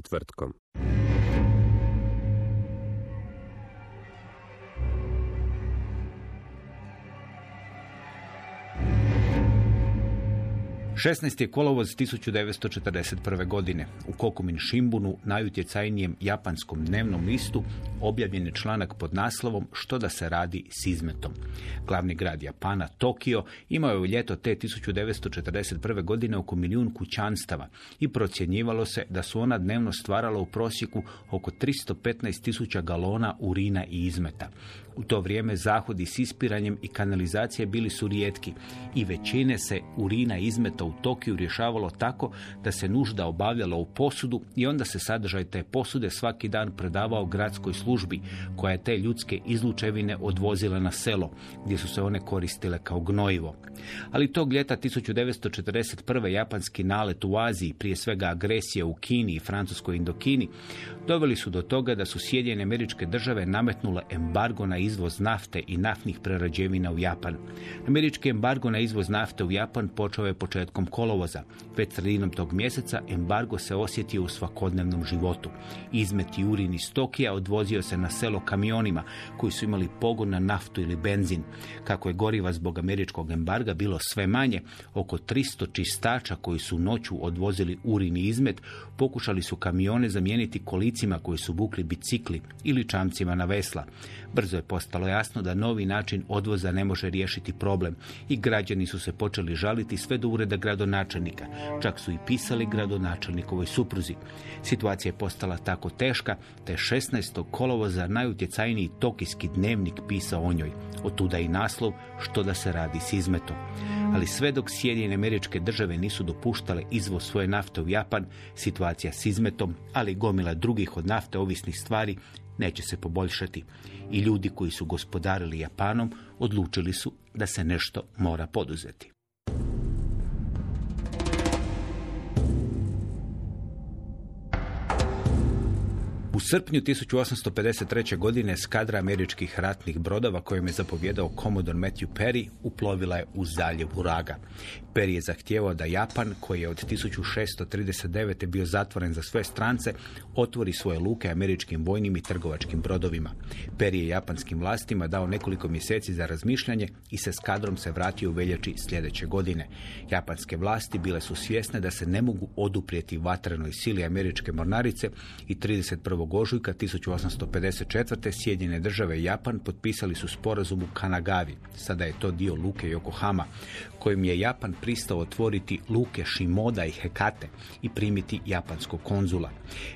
Četvrtkom. Šesnaest je kolovoz 1941. godine. U Kokumin Shimbunu, najutjecajnijem japanskom dnevnom listu, objavljen je članak pod naslovom Što da se radi s izmetom. Glavni grad Japana, Tokio, imao je u ljeto te 1941. godine oko milijun kućanstava i procjenjivalo se da su ona dnevno stvarala u prosjeku oko 315 tisuća galona urina i izmeta. U to vrijeme zahodi s ispiranjem i kanalizacije bili su rijetki i većine se urina izmeta Tokiju rješavalo tako da se nužda obavljala u posudu i onda se sadržaj te posude svaki dan predavao gradskoj službi koja je te ljudske izlučevine odvozila na selo gdje su se one koristile kao gnojivo. Ali tog ljeta 1941. japanski nalet u Aziji, prije svega agresija u Kini i Francuskoj Indokini, doveli su do toga da su Sjedinjene američke države nametnule embargo na izvoz nafte i naftnih prerađevina u Japan. Američki embargo na izvoz nafte u Japan počeo je početkom kolovoza. Već sredinom tog mjeseca embargo se osjetio u svakodnevnom životu. Izmet i urin iz Tokija odvozio se na selo kamionima koji su imali pogon na naftu ili benzin. Kako je goriva zbog američkog embarga bilo sve manje, oko 300 čistača koji su noću odvozili urin i izmet pokušali su kamione zamijeniti kolicima koji su vukli bicikli ili čamcima na vesla. Brzo je postalo jasno da novi način odvoza ne može riješiti problem i građani su se počeli žaliti sve do ureda gradonačelnika. Čak su i pisali gradonačelnikovoj supruzi. Situacija je postala tako teška te 16. kolovoza najutjecajniji tokijski dnevnik pisao o njoj. Otuda i naslov što da se radi s izmetom. Ali sve dok Sjedinjene američke države nisu dopuštale izvoz svoje nafte u Japan, situacija s izmetom, ali gomila drugih od nafte ovisnih stvari neće se poboljšati. I ljudi koji su gospodarili Japanom odlučili su da se nešto mora poduzeti. U srpnju 1853. godine skadra američkih ratnih brodova kojim je zapovjedao komodor Matthew Perry uplovila je u zaljev Uraga. Perry je zahtijevao da Japan, koji je od 1639. bio zatvoren za sve strance, otvori svoje luke američkim vojnim i trgovačkim brodovima. Perry je japanskim vlastima dao nekoliko mjeseci za razmišljanje i se skadrom se vratio u veljači sljedeće godine. Japanske vlasti bile su svjesne da se ne mogu oduprijeti vatrenoj sili američke mornarice i 31 ožujka 1854. Sjedinjene države i Japan potpisali su sporazum u Kanagavi. Sada je to dio luke Yokohama, kojim je Japan pristao otvoriti luke Shimoda i Hekate i primiti japanskog konzula.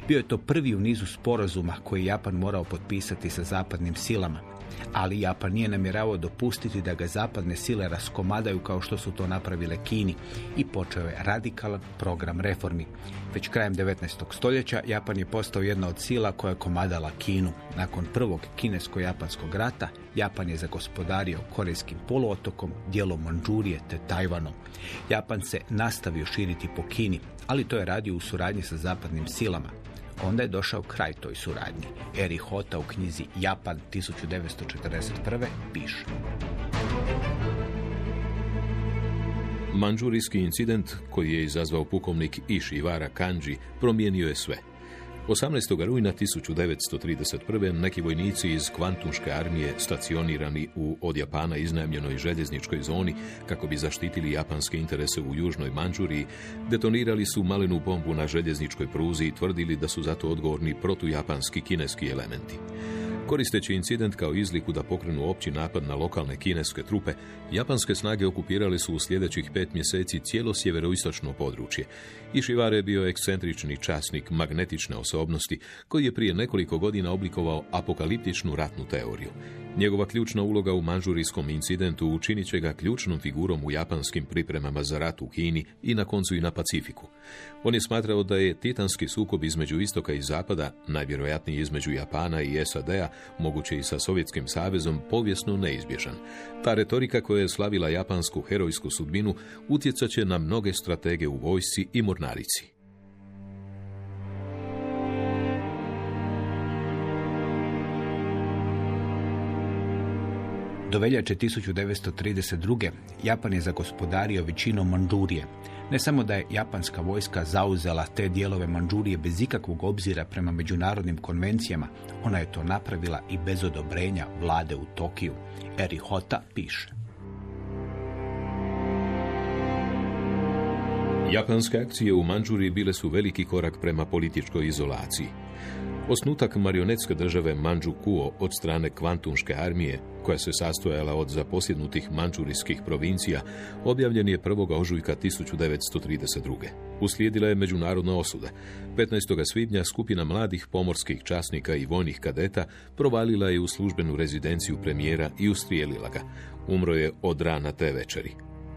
Bio je to prvi u nizu sporazuma koji Japan morao potpisati sa zapadnim silama. Ali Japan nije namjeravao dopustiti da ga zapadne sile raskomadaju kao što su to napravile Kini i počeo je radikalan program reformi. Već krajem 19. stoljeća Japan je postao jedna od sila koja je komadala Kinu. Nakon prvog kinesko-japanskog rata Japan je zagospodario Korejskim poluotokom, dijelom Manđurije te Tajvanom. Japan se nastavio širiti po Kini, ali to je radio u suradnji sa zapadnim silama. Onda je došao kraj toj suradnji. Eri Hota u knjizi Japan 1941. piše. Manđurijski incident, koji je izazvao pukovnik Ishivara Kanji, promijenio je sve. 18. rujna 1931. neki vojnici iz kvantumške armije stacionirani u od Japana iznajmljenoj željezničkoj zoni kako bi zaštitili japanske interese u južnoj Manđuriji, detonirali su malenu bombu na željezničkoj pruzi i tvrdili da su zato odgovorni protujapanski kineski elementi. Koristeći incident kao izliku da pokrenu opći napad na lokalne kineske trupe, japanske snage okupirale su u sljedećih pet mjeseci cijelo sjeveroistočno područje. Išivare je bio ekscentrični časnik magnetične osobnosti koji je prije nekoliko godina oblikovao apokaliptičnu ratnu teoriju. Njegova ključna uloga u manžurijskom incidentu učinit će ga ključnom figurom u japanskim pripremama za rat u Kini i na koncu i na Pacifiku. On je smatrao da je titanski sukob između istoka i zapada, najvjerojatniji između Japana i SAD-a, moguće i sa Sovjetskim savezom, povijesno neizbježan. Ta retorika koja je slavila japansku herojsku sudbinu utjecat će na mnoge stratege u vojsci i mornarici. Do veljače 1932. Japan je zagospodario većinom Manđurije. Ne samo da je japanska vojska zauzela te dijelove Manđurije bez ikakvog obzira prema međunarodnim konvencijama, ona je to napravila i bez odobrenja vlade u Tokiju. Eri Hota piše. Japanske akcije u Manđuriji bile su veliki korak prema političkoj izolaciji. Osnutak marionetske države Manđukuo od strane kvantunške armije, koja se sastojala od zaposjednutih manđurijskih provincija, objavljen je 1. ožujka 1932. Uslijedila je međunarodna osuda. 15. svibnja skupina mladih pomorskih časnika i vojnih kadeta provalila je u službenu rezidenciju premijera i ustrijelila ga. Umro je od rana te večeri.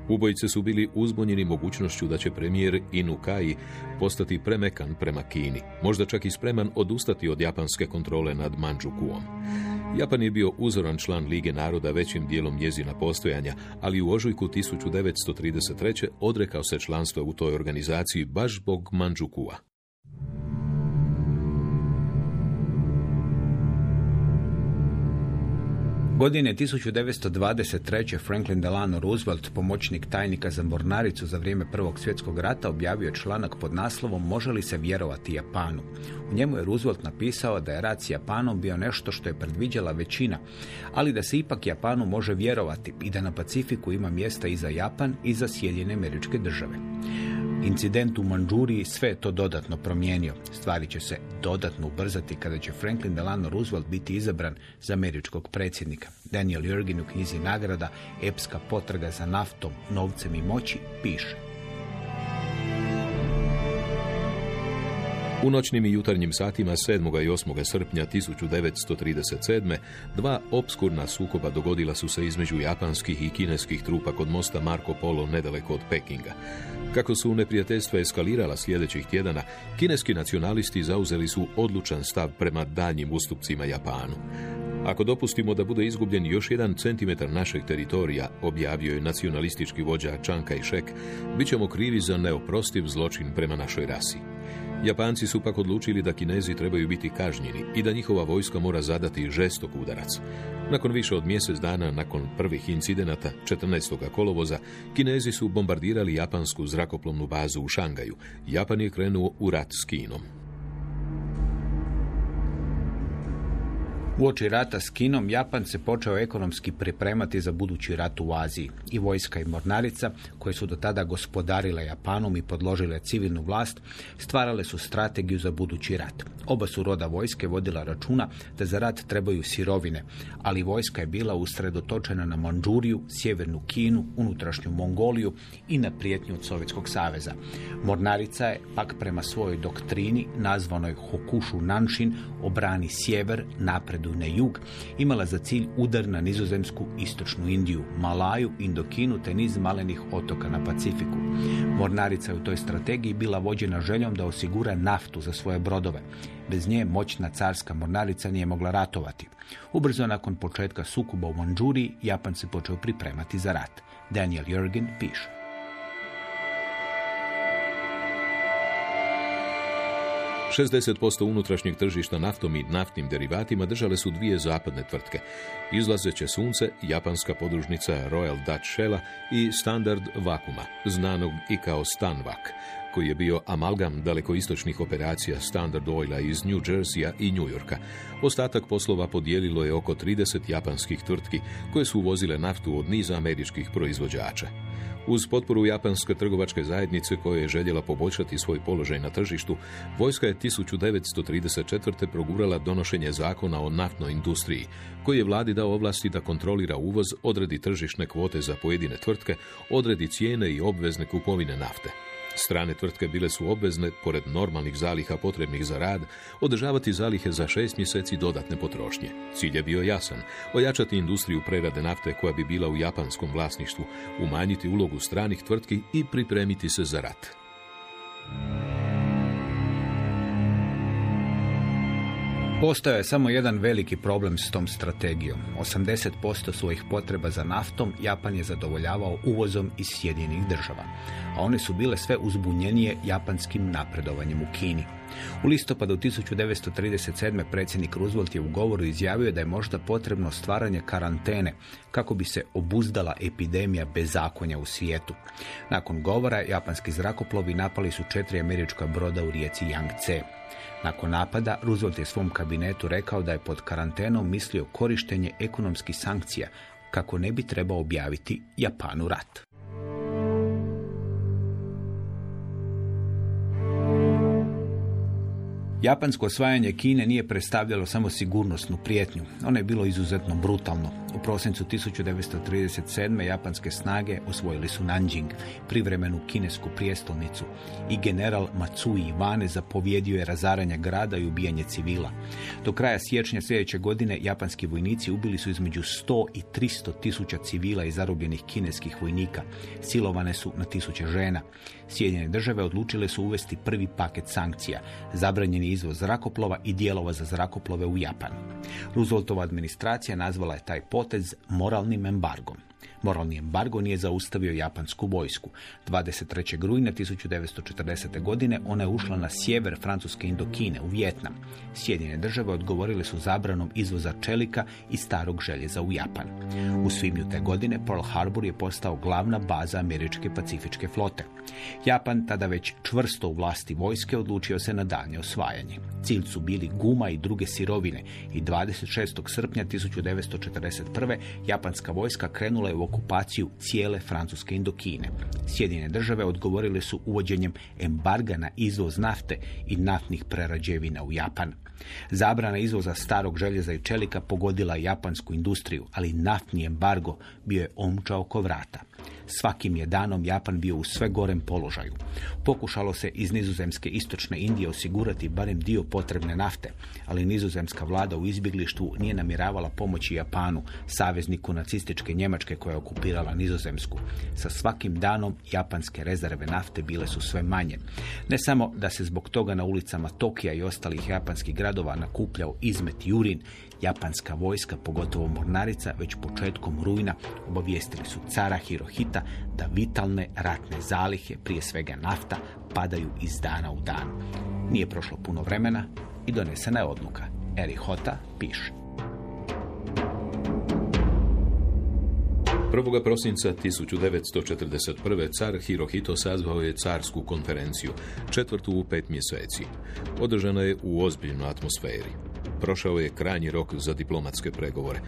Ubojice su bili uzbunjeni mogućnošću da će premijer Inukai postati premekan prema Kini, možda čak i spreman odustati od japanske kontrole nad Manđukuom. Japan je bio uzoran član Lige naroda većim dijelom njezina postojanja, ali u ožujku 1933. odrekao se članstva u toj organizaciji baš zbog Manđukua. Godine 1923. Franklin Delano Roosevelt, pomoćnik tajnika za mornaricu za vrijeme Prvog svjetskog rata, objavio članak pod naslovom Može li se vjerovati Japanu? U njemu je Roosevelt napisao da je rat s Japanom bio nešto što je predviđala većina, ali da se ipak Japanu može vjerovati i da na Pacifiku ima mjesta i za Japan i za Sjedinjene američke države. Incident u Manđuriji sve to dodatno promijenio. Stvari će se dodatno ubrzati kada će Franklin Delano Roosevelt biti izabran za američkog predsjednika. Daniel Jurgin u knjizi nagrada Epska potraga za naftom, novcem i moći piše. U noćnim i jutarnjim satima 7. i 8. srpnja 1937. dva obskurna sukoba dogodila su se između japanskih i kineskih trupa kod mosta Marko Polo nedaleko od Pekinga. Kako su neprijateljstva eskalirala sljedećih tjedana, kineski nacionalisti zauzeli su odlučan stav prema daljnjim ustupcima Japanu. Ako dopustimo da bude izgubljen još jedan centimetar našeg teritorija, objavio je nacionalistički vođa Chiang Kai-shek, bit ćemo krivi za neoprostiv zločin prema našoj rasi. Japanci su pak odlučili da Kinezi trebaju biti kažnjeni i da njihova vojska mora zadati žestok udarac. Nakon više od mjesec dana nakon prvih incidenata 14. kolovoza, Kinezi su bombardirali japansku zrakoplovnu bazu u Šangaju. Japan je krenuo u rat s Kinom. Uoči rata s Kinom, Japan se počeo ekonomski pripremati za budući rat u Aziji. I vojska i mornarica, koje su do tada gospodarile Japanom i podložile civilnu vlast, stvarale su strategiju za budući rat. Oba su roda vojske vodila računa da za rat trebaju sirovine, ali vojska je bila usredotočena na Manđuriju, sjevernu Kinu, unutrašnju Mongoliju i na prijetnju od Sovjetskog saveza. Mornarica je, pak prema svojoj doktrini, nazvanoj Hokushu Nanshin, obrani sjever, napred na jug, imala za cilj udar na nizozemsku istočnu Indiju, Malaju, Indokinu te niz malenih otoka na Pacifiku. Mornarica je u toj strategiji bila vođena željom da osigura naftu za svoje brodove. Bez nje moćna carska mornarica nije mogla ratovati. Ubrzo nakon početka sukoba u Manđuriji, Japan se počeo pripremati za rat. Daniel Jurgen piše. 60% unutrašnjeg tržišta naftom i naftnim derivatima držale su dvije zapadne tvrtke. Izlazeće sunce, japanska podružnica Royal Dutch Shella i Standard Vakuma, znanog i kao Stanvak, koji je bio amalgam dalekoistočnih operacija Standard Oila iz New Jerseya i New Yorka. Ostatak poslova podijelilo je oko 30 japanskih tvrtki koje su uvozile naftu od niza američkih proizvođača. Uz potporu japanske trgovačke zajednice koja je željela poboljšati svoj položaj na tržištu, vojska je 1934. progurala donošenje zakona o naftnoj industriji, koji je vladi dao ovlasti da kontrolira uvoz, odredi tržišne kvote za pojedine tvrtke, odredi cijene i obvezne kupovine nafte. Strane tvrtke bile su obvezne, pored normalnih zaliha potrebnih za rad, održavati zalihe za šest mjeseci dodatne potrošnje. Cilj je bio jasan, ojačati industriju prerade nafte koja bi bila u japanskom vlasništvu, umanjiti ulogu stranih tvrtki i pripremiti se za rat. Postao je samo jedan veliki problem s tom strategijom. 80% svojih potreba za naftom Japan je zadovoljavao uvozom iz Sjedinjenih država, a one su bile sve uzbunjenije japanskim napredovanjem u Kini. U listopadu 1937. predsjednik Roosevelt je u govoru izjavio da je možda potrebno stvaranje karantene kako bi se obuzdala epidemija bezakonja u svijetu. Nakon govora, japanski zrakoplovi napali su četiri američka broda u rijeci Yangtze. Nakon napada, Roosevelt je svom kabinetu rekao da je pod karantenom mislio korištenje ekonomskih sankcija kako ne bi trebao objaviti Japanu rat. Japansko osvajanje Kine nije predstavljalo samo sigurnosnu prijetnju. Ono je bilo izuzetno brutalno. U prosincu 1937. japanske snage osvojili su Nanjing, privremenu kinesku prijestolnicu i general Matsui Iwane zapovjedio je razaranje grada i ubijanje civila. Do kraja siječnja sljedeće godine japanski vojnici ubili su između 100 i 300 tisuća civila i zarobljenih kineskih vojnika. Silovane su na tisuće žena. Sjedinjene države odlučile su uvesti prvi paket sankcija, zabranjeni izvoz zrakoplova i dijelova za zrakoplove u Japan. Rooseveltova administracija nazvala je taj potez moralnim embargom. Moralni embargo nije zaustavio japansku vojsku. 23. rujna 1940. godine ona je ušla na sjever Francuske Indokine u Vjetnam. Sjedinjene države odgovorile su zabranom izvoza čelika i starog željeza u Japan. U svibnju te godine Pearl Harbor je postao glavna baza američke pacifičke flote. Japan, tada već čvrsto u vlasti vojske, odlučio se na daljnje osvajanje. Cilj su bili guma i druge sirovine i 26. srpnja 1941. japanska vojska krenula je u okupaciju cijele Francuske Indokine. Sjedine države odgovorile su uvođenjem embarga na izvoz nafte i naftnih prerađevina u Japan. Zabrana izvoza starog željeza i čelika pogodila japansku industriju, ali naftni embargo bio je omča oko vrata. Svakim je danom Japan bio u sve gorem položaju. Pokušalo se iz nizozemske istočne Indije osigurati barem dio potrebne nafte, ali nizozemska vlada u izbjeglištvu nije namjeravala pomoći Japanu, savezniku nacističke Njemačke koja je okupirala nizozemsku. Sa svakim danom japanske rezerve nafte bile su sve manje. Ne samo da se zbog toga na ulicama Tokija i ostalih japanskih gradova nakupljao izmet i urin, japanska vojska, pogotovo mornarica, već početkom rujna obavijestili su cara Hirohita da vitalne ratne zalihe, prije svega nafta, padaju iz dana u dan. Nije prošlo puno vremena i donesena je odluka. Eri Hota piše. 1. prosinca 1941. car Hirohito sazvao je carsku konferenciju, četvrtu u pet mjeseci. Održana je u ozbiljnoj atmosferi. Prošao je krajnji rok za diplomatske pregovore.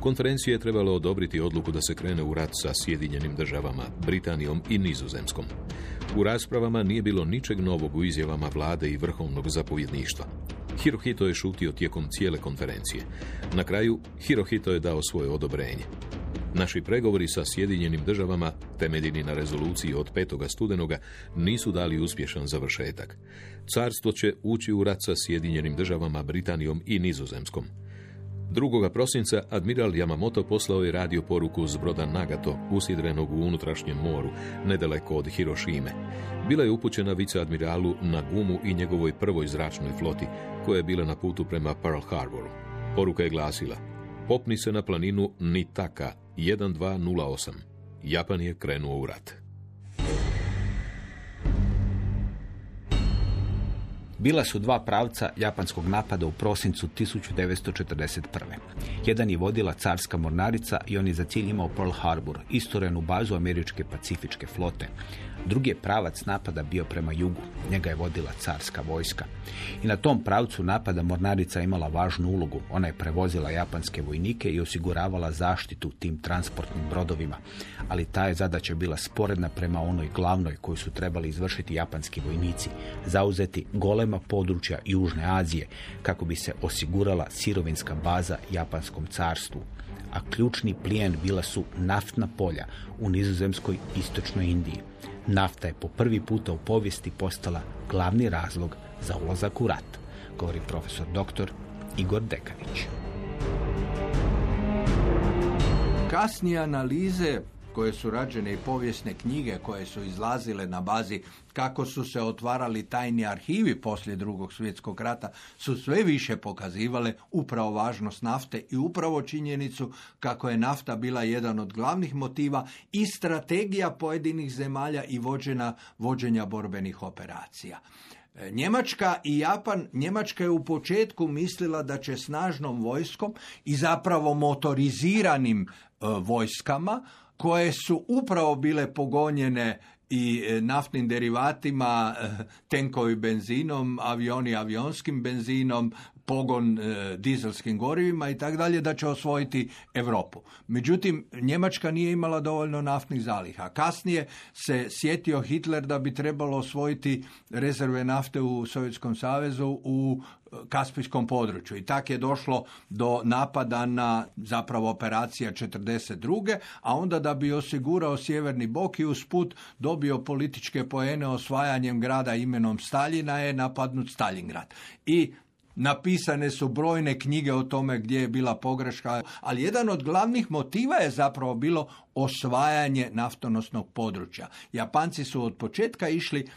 Konferencija je trebala odobriti odluku da se krene u rat sa Sjedinjenim državama, Britanijom i Nizozemskom. U raspravama nije bilo ničeg novog u izjavama vlade i vrhovnog zapovjedništva. Hirohito je šutio tijekom cijele konferencije. Na kraju, Hirohito je dao svoje odobrenje. Naši pregovori sa Sjedinjenim državama, temeljeni na rezoluciji od 5. studenoga, nisu dali uspješan završetak. Carstvo će ući u rat sa Sjedinjenim državama, Britanijom i Nizozemskom. 2. prosinca admiral Yamamoto poslao je radio poruku s broda Nagato, usidrenog u unutrašnjem moru, nedaleko od Hirošime. Bila je upućena viceadmiralu Nagumu i njegovoj prvoj zračnoj floti, koja je bila na putu prema Pearl Harboru. Poruka je glasila, popni se na planinu Nitaka 1208. Japan je krenuo u rat. Bila su dva pravca japanskog napada u prosincu 1941. Jedan je vodila carska mornarica i on je za cilj imao Pearl Harbor, istorenu bazu američke pacifičke flote. Drugi je pravac napada bio prema jugu. Njega je vodila carska vojska. I na tom pravcu napada mornarica imala važnu ulogu. Ona je prevozila japanske vojnike i osiguravala zaštitu tim transportnim brodovima. Ali ta je zadaća bila sporedna prema onoj glavnoj koju su trebali izvršiti japanski vojnici. Zauzeti golema područja Južne Azije kako bi se osigurala sirovinska baza japanskom carstvu a ključni plijen bila su naftna polja u nizozemskoj istočnoj Indiji. Nafta je po prvi puta u povijesti postala glavni razlog za ulazak u rat, govori profesor dr. Igor Dekanić. Kasnije analize koje su rađene i povijesne knjige koje su izlazile na bazi kako su se otvarali tajni arhivi poslije drugog svjetskog rata su sve više pokazivale upravo važnost nafte i upravo činjenicu kako je nafta bila jedan od glavnih motiva i strategija pojedinih zemalja i vođena, vođenja borbenih operacija. E, Njemačka i Japan, Njemačka je u početku mislila da će snažnom vojskom i zapravo motoriziranim e, vojskama koje su upravo bile pogonjene i e, naftnim derivatima, e, tenkovi benzinom, avioni avionskim benzinom, pogon e, dizelskim gorivima i tako dalje, da će osvojiti Europu. Međutim, Njemačka nije imala dovoljno naftnih zaliha. Kasnije se sjetio Hitler da bi trebalo osvojiti rezerve nafte u Sovjetskom savezu u Kaspijskom području i tak je došlo do napada na zapravo operacija 42. a onda da bi osigurao sjeverni bok i usput dobio političke poene osvajanjem grada imenom Staljina je napadnut Stalingrad. I Napisane su brojne knjige o tome gdje je bila pogreška, ali jedan od glavnih motiva je zapravo bilo osvajanje naftonosnog područja. Japanci su od početka išli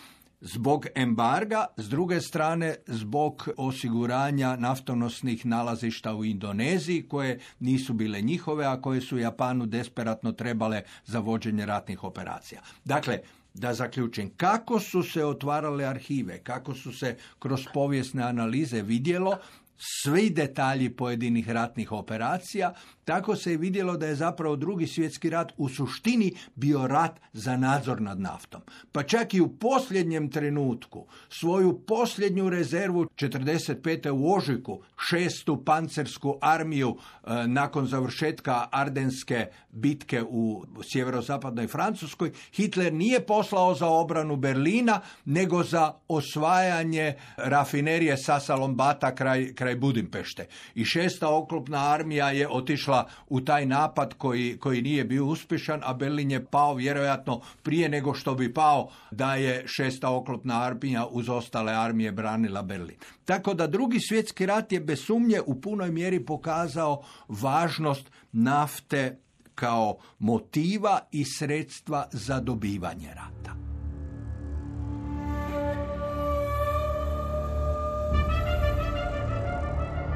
zbog embarga, s druge strane zbog osiguranja naftonosnih nalazišta u Indoneziji koje nisu bile njihove, a koje su Japanu desperatno trebale za vođenje ratnih operacija. Dakle, da zaključim, kako su se otvarale arhive, kako su se kroz povijesne analize vidjelo, svi detalji pojedinih ratnih operacija, tako se je vidjelo da je zapravo drugi svjetski rat u suštini bio rat za nadzor nad naftom. Pa čak i u posljednjem trenutku svoju posljednju rezervu 45. u Ožujku, šestu pancersku armiju e, nakon završetka Ardenske bitke u sjeverozapadnoj Francuskoj, Hitler nije poslao za obranu Berlina, nego za osvajanje rafinerije Sasa Lombata kraj, kraj Budimpešte. I šesta oklopna armija je otišla u taj napad koji, koji nije bio uspješan, a Berlin je pao vjerojatno prije nego što bi pao da je šesta oklopna armija uz ostale armije branila Berlin. Tako da drugi svjetski rat je bez sumnje u punoj mjeri pokazao važnost nafte kao motiva i sredstva za dobivanje rata.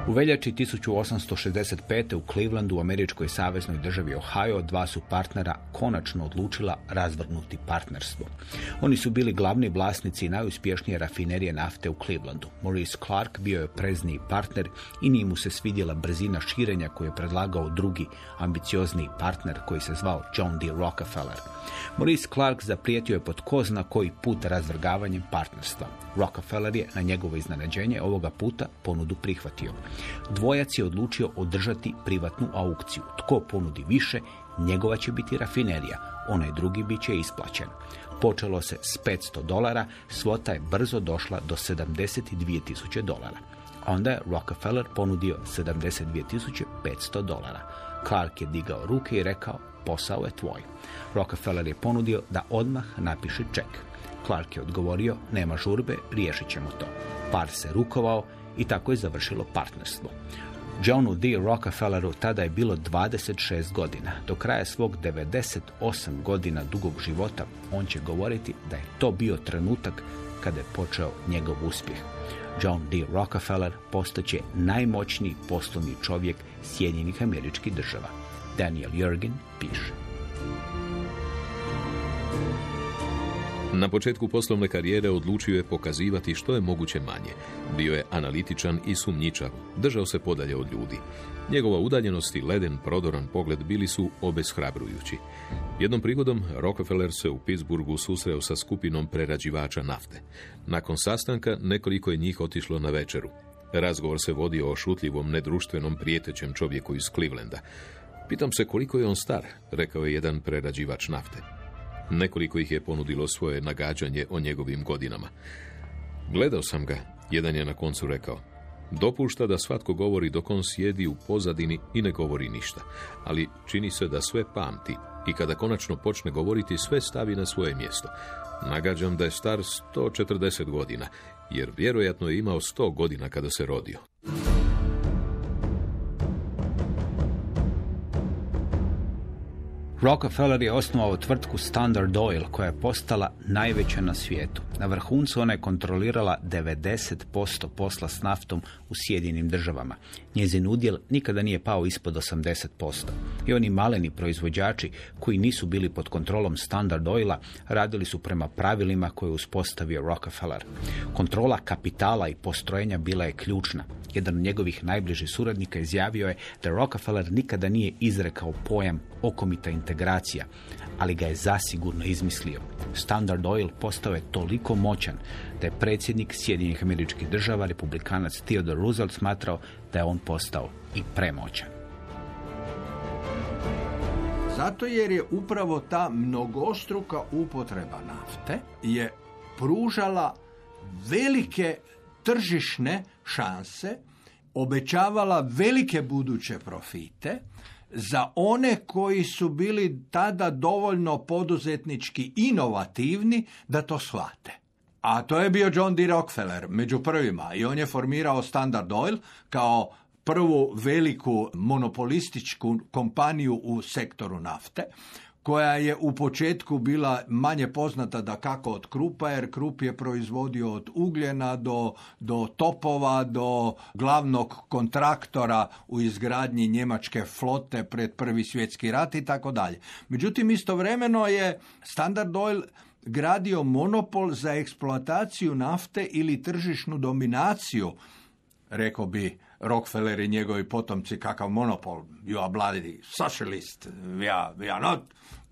U veljači 1865. u Clevelandu u američkoj saveznoj državi Ohio dva su partnera konačno odlučila razvrgnuti partnerstvo. Oni su bili glavni vlasnici najuspješnije rafinerije nafte u Clevelandu. Maurice Clark bio je prezniji partner i nije mu se svidjela brzina širenja koju je predlagao drugi ambiciozniji partner koji se zvao John D. Rockefeller. Maurice Clark zaprijetio je pod ko zna koji put razvrgavanjem partnerstva. Rockefeller je na njegovo iznenađenje ovoga puta ponudu prihvatio. Dvojac je odlučio održati privatnu aukciju. Tko ponudi više, njegova će biti rafinerija, onaj drugi bit će isplaćen. Počelo se s 500 dolara, svota je brzo došla do 72 tisuće dolara. Onda je Rockefeller ponudio 72.500 dolara. Clark je digao ruke i rekao, posao je tvoj. Rockefeller je ponudio da odmah napiše ček. Clark je odgovorio, nema žurbe, riješit ćemo to. Par se rukovao i tako je završilo partnerstvo. Johnu D. Rockefelleru tada je bilo 26 godina. Do kraja svog 98 godina dugog života on će govoriti da je to bio trenutak kada je počeo njegov uspjeh. John D. Rockefeller postaće najmoćniji poslovni čovjek Sjedinjenih američkih država. Daniel Jurgen piše. Na početku poslovne karijere odlučio je pokazivati što je moguće manje. Bio je analitičan i sumnjičav, držao se podalje od ljudi. Njegova udaljenost i leden, prodoran pogled bili su obeshrabrujući. Jednom prigodom Rockefeller se u Pittsburghu susreo sa skupinom prerađivača nafte. Nakon sastanka nekoliko je njih otišlo na večeru. Razgovor se vodio o šutljivom, nedruštvenom, prijetećem čovjeku iz Clevelanda. Pitam se koliko je on star, rekao je jedan prerađivač nafte. Nekoliko ih je ponudilo svoje nagađanje o njegovim godinama. Gledao sam ga, jedan je na koncu rekao. Dopušta da svatko govori dok on sjedi u pozadini i ne govori ništa, ali čini se da sve pamti i kada konačno počne govoriti sve stavi na svoje mjesto. Nagađam da je star 140 godina, jer vjerojatno je imao 100 godina kada se rodio. Rockefeller je osnovao tvrtku Standard Oil koja je postala najveća na svijetu. Na vrhuncu ona je kontrolirala 90% posla s naftom u Sjedinim državama. Njezin udjel nikada nije pao ispod 80%. I oni maleni proizvođači koji nisu bili pod kontrolom Standard Oila radili su prema pravilima koje je uspostavio Rockefeller. Kontrola kapitala i postrojenja bila je ključna. Jedan od njegovih najbližih suradnika izjavio je da Rockefeller nikada nije izrekao pojam okomita integracija, ali ga je zasigurno izmislio. Standard Oil postao je toliko moćan da je predsjednik Sjedinjenih američkih država, republikanac Theodore Roosevelt, smatrao da je on postao i premoćan. Zato jer je upravo ta mnogostruka upotreba nafte je pružala velike tržišne šanse, obećavala velike buduće profite za one koji su bili tada dovoljno poduzetnički inovativni da to shvate. A to je bio John D. Rockefeller među prvima i on je formirao Standard Oil kao prvu veliku monopolističku kompaniju u sektoru nafte koja je u početku bila manje poznata da kako od krupa, jer krup je proizvodio od ugljena do, do topova, do glavnog kontraktora u izgradnji njemačke flote pred prvi svjetski rat i tako dalje. Međutim, istovremeno je Standard Oil gradio monopol za eksploataciju nafte ili tržišnu dominaciju, rekao bi Rockefeller i njegovi potomci kakav monopol. You are bloody socialist. We are, we are not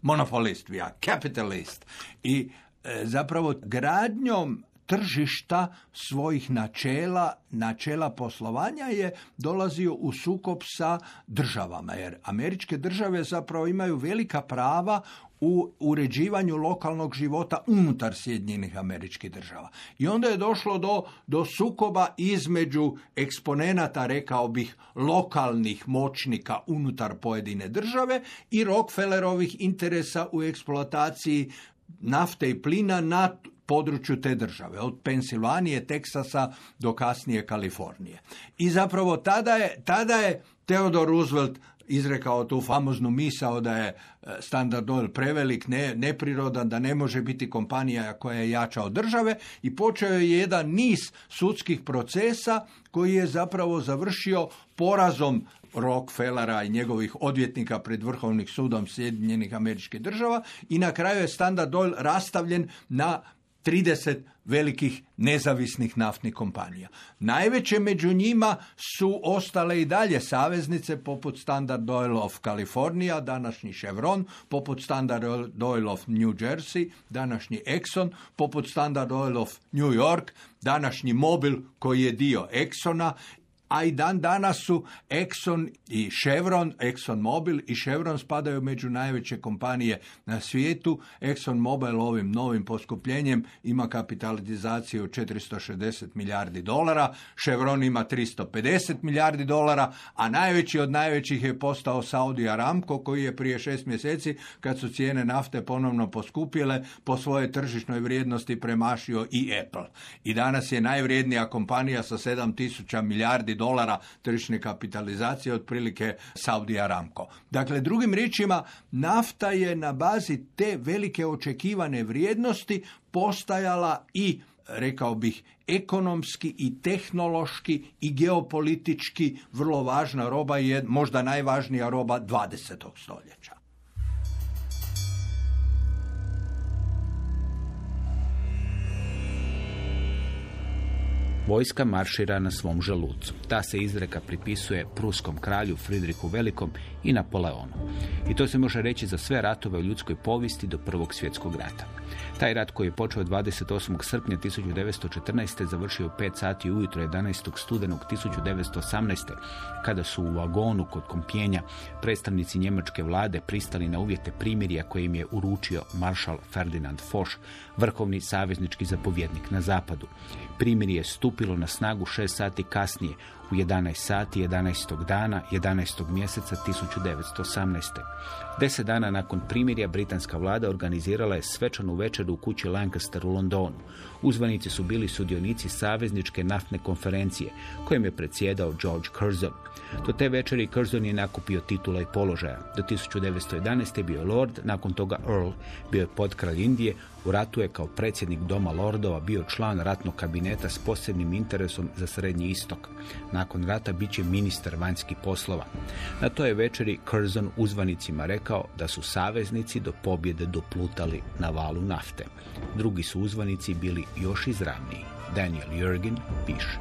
monopolist, we are capitalist. I e, zapravo gradnjom tržišta svojih načela, načela poslovanja je dolazio u sukob sa državama, jer američke države zapravo imaju velika prava u uređivanju lokalnog života unutar Sjedinjenih američkih država. I onda je došlo do, do sukoba između eksponenata, rekao bih, lokalnih moćnika unutar pojedine države i Rockefellerovih interesa u eksploataciji nafte i plina na području te države, od Pensilvanije, Teksasa do kasnije Kalifornije. I zapravo tada je, tada je Theodore Roosevelt izrekao tu famoznu misao da je e, Standard Oil prevelik, ne, neprirodan, da ne može biti kompanija koja je jača od države i počeo je jedan niz sudskih procesa koji je zapravo završio porazom Rockefellera i njegovih odvjetnika pred Vrhovnim sudom Sjedinjenih američkih država i na kraju je Standard Oil rastavljen na 30 velikih nezavisnih naftnih kompanija. Najveće među njima su ostale i dalje saveznice poput Standard Oil of California, današnji Chevron, poput Standard Oil of New Jersey, današnji Exxon, poput Standard Oil of New York, današnji Mobil koji je dio Exxona a i dan danas su Exxon i Chevron, Exxon Mobil i Chevron spadaju među najveće kompanije na svijetu. Exxon Mobil ovim novim poskupljenjem ima kapitalizaciju od 460 milijardi dolara, Chevron ima 350 milijardi dolara, a najveći od najvećih je postao Saudi Aramco koji je prije šest mjeseci kad su cijene nafte ponovno poskupile po svojoj tržišnoj vrijednosti premašio i Apple. I danas je najvrijednija kompanija sa 7000 milijardi dolara tržišne kapitalizacije, otprilike Saudi Aramco. Dakle, drugim riječima, nafta je na bazi te velike očekivane vrijednosti postajala i rekao bih, ekonomski i tehnološki i geopolitički vrlo važna roba je možda najvažnija roba 20. stoljeća. Vojska maršira na svom želucu. Ta se izreka pripisuje pruskom kralju Fridriku Velikom i Napoleonu. I to se može reći za sve ratove u ljudskoj povijesti do Prvog svjetskog rata. Taj rat koji je počeo 28. srpnja 1914. završio u 5 sati ujutro 11. studenog 1918. kada su u vagonu kod Kompjenja predstavnici njemačke vlade pristali na uvjete primirja koje im je uručio maršal Ferdinand Foch, vrhovni saveznički zapovjednik na zapadu. Primirje je stupilo na snagu 6 sati kasnije u 11 sati 11. dana 11. mjeseca 1918. Deset dana nakon primirja britanska vlada organizirala je svečanu večeru u kući Lancaster u Londonu. Uzvanici su bili sudionici savezničke naftne konferencije kojim je predsjedao George Curzon. Do te večeri Curzon je nakupio titula i položaja. Do 1911. bio je lord, nakon toga earl, bio je podkralj Indije, u ratu je kao predsjednik Doma lordova bio član ratnog kabineta s posebnim interesom za Srednji istok. Nakon rata bit će ministar vanjskih poslova. Na toj večeri Curzon uzvanicima rekao da su saveznici do pobjede doplutali na valu nafte. Drugi su uzvanici bili još izravniji. Daniel Jurgen piše.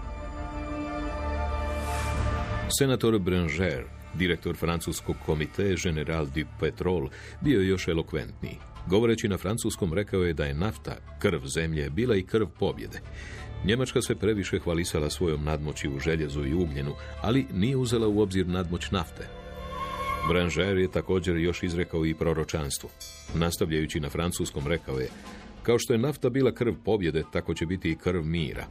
Senator Branger, direktor francuskog komite General du Petrol, bio je još elokventniji. Govoreći na francuskom rekao je da je nafta, krv zemlje, bila i krv pobjede. Njemačka se previše hvalisala svojom nadmoći u željezu i ugljenu, ali nije uzela u obzir nadmoć nafte. Branger je također još izrekao i proročanstvo. Nastavljajući na francuskom rekao je, kao što je nafta bila krv pobjede, tako će biti i krv mira.